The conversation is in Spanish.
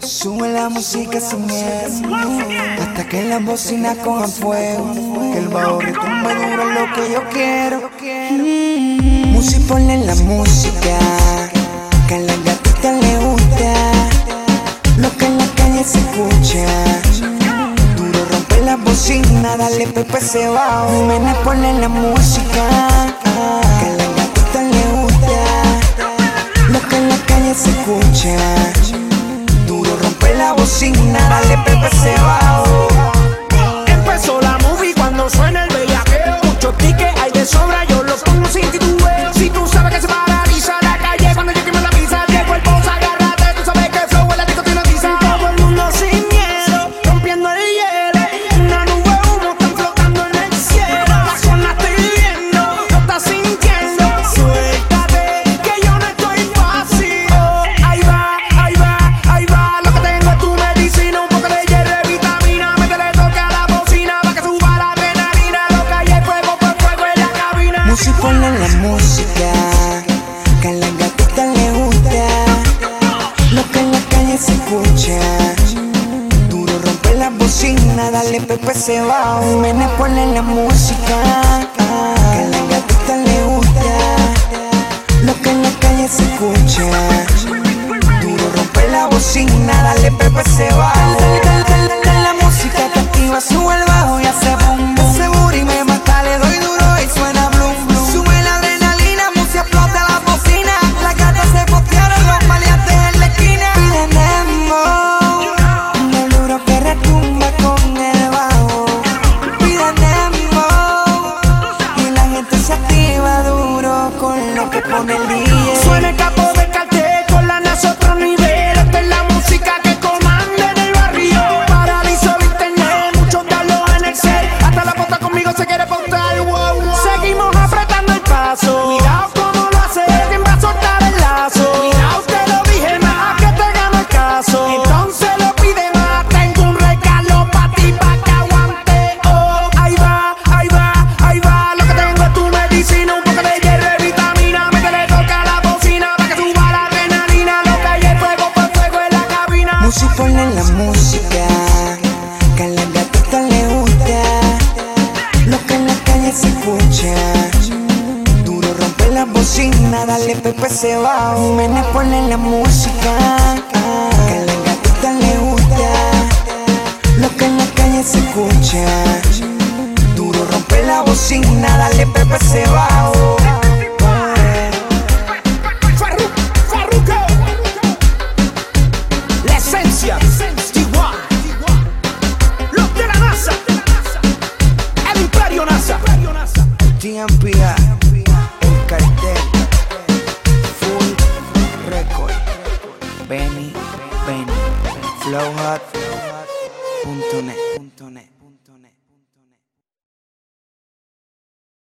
Sube la música sin miedo Hasta que las bocinas cojan fuego Que el bajo retumba duro lo que yo quiero. Mm. Musi ponle la música Que a la gatita le gusta Lo que en la calle se escucha. Duro rompe la bocina Dale pepe se va. Menes ponle la música. sin nada. Vale, Pepe se va la música que a la gatita le gusta. Lo que en la calle se escucha. Duro rompe la bocina, dale Pepe se va. Me pone la música. rompe con el día. bocina, dale Pepe se va. Ven, ponle la música, que a la gatita le gusta. Lo que en la calle se escucha, duro rompe la bocina, dale Pepe se va. flowhot.net puntune